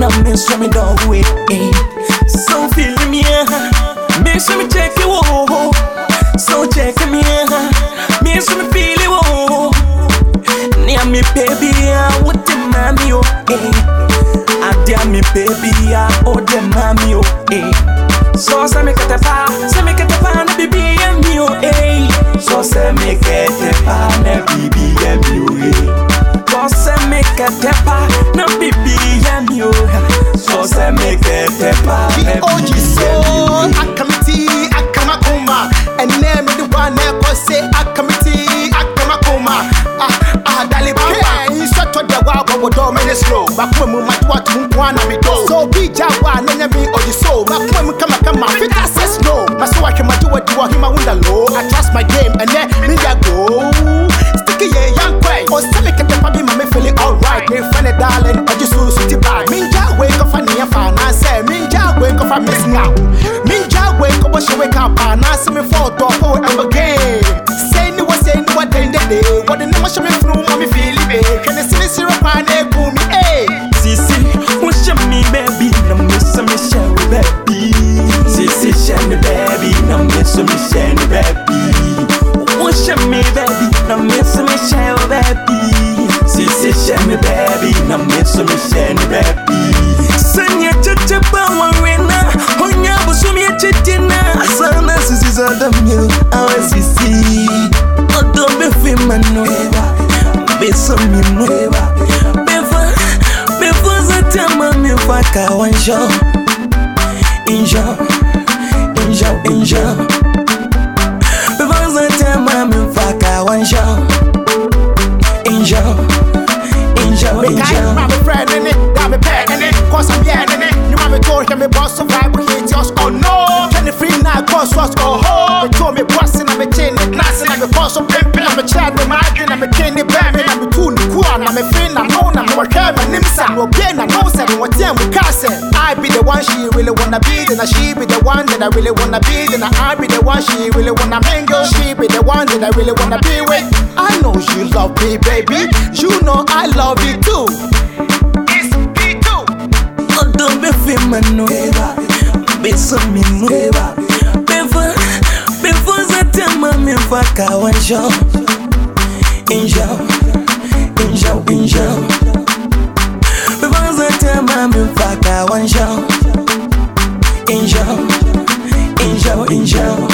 me Now miss me dog way eh. So feel me yeah. Miss me check you oh. So check me yeah. Miss me feel you oh. Near me baby yeah. What the mommy oh eh. I dare me baby yeah. Oh the mommy oh eh. So say me get a pa, say me get a pa na bibi and me oh eh. So say me get a pa na bibi and me oh eh. So say me get a pa na bibi you. So say make that paper. The OG soul, akamiti, akamakuma. And then the one that was say akamiti, akamakuma. Ah, ah, dali bamba. Insato de wa bobo do mene slow. Bakwe mu matwa tumkwana mido. So bija wa nene mi OG soul. Bakwe mu kama kama fita says no. Maso wake matuwa diwa hima wunda low. I trust my game and then me ya go. Sticky yeah, young boy. Osame ketepa bima. Bi ma me feeling alright memfa ne darling ɔgye so so ti bad mengya wei kɔfa neɛ fa anaasɛ mengya wei kɔfa missing out mengya wei kɔbɔ hyɛ wake up anaasɛ me fall dɔ ho ɛwɔ game sei ne wɔ sei ne wɔ dendede wɔde ne mahyɛ me funu ma me feeli be hwɛ ne sene sere paa na ɛgu me ee Sisi, what's your me baby? No miss me share with baby. Sisi, me baby. No miss me share me baby. so me share no happy. Sanya chacha bawa wena, honya busumi chitina. Sana sisi zadamu, awe sisi. Odo befe manu, beso mimu, befa, befa zatama mefa kawanjo, injo, injo, injo. Befa zatama mefa kawanjo, injo. injo. danger. Me kind, my friend in it, got me pen in it, cause I'm yeah in it. You want me told him me boss so vibe with hit us. oh no. Can free now cause what's go home. Me told me boss and I'm a chain, it, and I'm a boss so pimpin', I'm a child, I'm a kin, I'm a kin, the baby, I'm a tune, cool, I'm a fin, I'm on, I'm a care, my name's I'm a gain, I know, said, I'm a damn, we can't say. I be the one she really wanna be then she be the one that I really wanna be then I be the one she really wanna mingle. She be the one that I really wanna be with. I know you love me baby. You know I love you too. It's me too. Odo befi mano Beso mi mo Befa Befa zatama mi faka wanjo Injo Injo Injo Injo